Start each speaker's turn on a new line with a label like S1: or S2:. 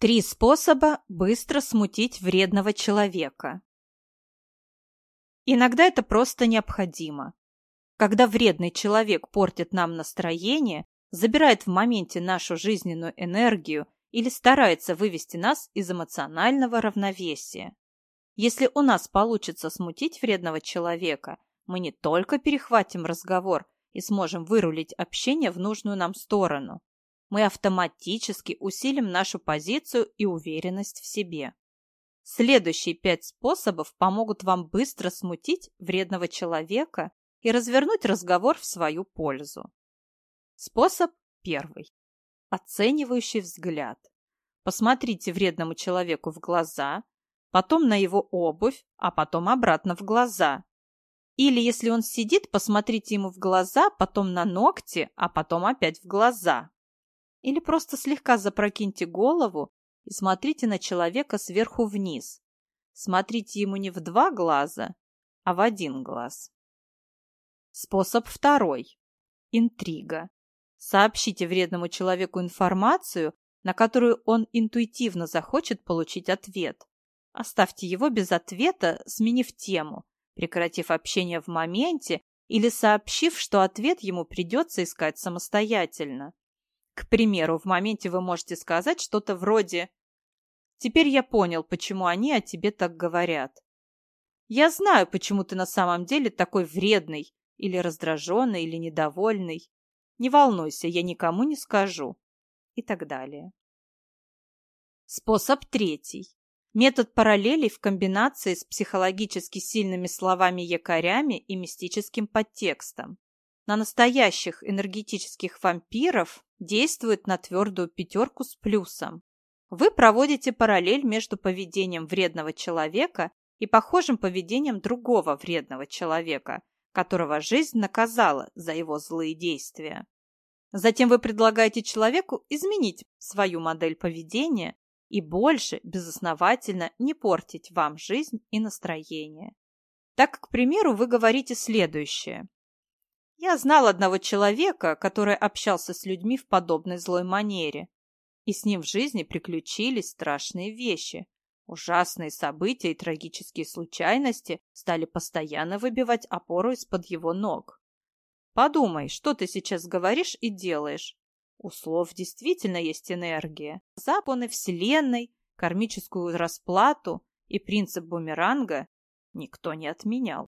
S1: Три способа быстро смутить вредного человека. Иногда это просто необходимо. Когда вредный человек портит нам настроение, забирает в моменте нашу жизненную энергию или старается вывести нас из эмоционального равновесия. Если у нас получится смутить вредного человека, мы не только перехватим разговор и сможем вырулить общение в нужную нам сторону, мы автоматически усилим нашу позицию и уверенность в себе. Следующие пять способов помогут вам быстро смутить вредного человека и развернуть разговор в свою пользу. Способ первый. Оценивающий взгляд. Посмотрите вредному человеку в глаза, потом на его обувь, а потом обратно в глаза. Или если он сидит, посмотрите ему в глаза, потом на ногти, а потом опять в глаза. Или просто слегка запрокиньте голову и смотрите на человека сверху вниз. Смотрите ему не в два глаза, а в один глаз. Способ второй. Интрига. Сообщите вредному человеку информацию, на которую он интуитивно захочет получить ответ. Оставьте его без ответа, сменив тему, прекратив общение в моменте или сообщив, что ответ ему придется искать самостоятельно. К примеру, в моменте вы можете сказать что-то вроде «Теперь я понял, почему они о тебе так говорят». «Я знаю, почему ты на самом деле такой вредный, или раздраженный, или недовольный. Не волнуйся, я никому не скажу». И так далее. Способ третий. Метод параллелей в комбинации с психологически сильными словами-якорями и мистическим подтекстом. На настоящих энергетических вампиров действует на твердую пятерку с плюсом. Вы проводите параллель между поведением вредного человека и похожим поведением другого вредного человека, которого жизнь наказала за его злые действия. Затем вы предлагаете человеку изменить свою модель поведения и больше безосновательно не портить вам жизнь и настроение. Так, к примеру, вы говорите следующее. Я знал одного человека, который общался с людьми в подобной злой манере. И с ним в жизни приключились страшные вещи. Ужасные события и трагические случайности стали постоянно выбивать опору из-под его ног. Подумай, что ты сейчас говоришь и делаешь. У слов действительно есть энергия. Законы Вселенной, кармическую расплату и принцип бумеранга никто не отменял.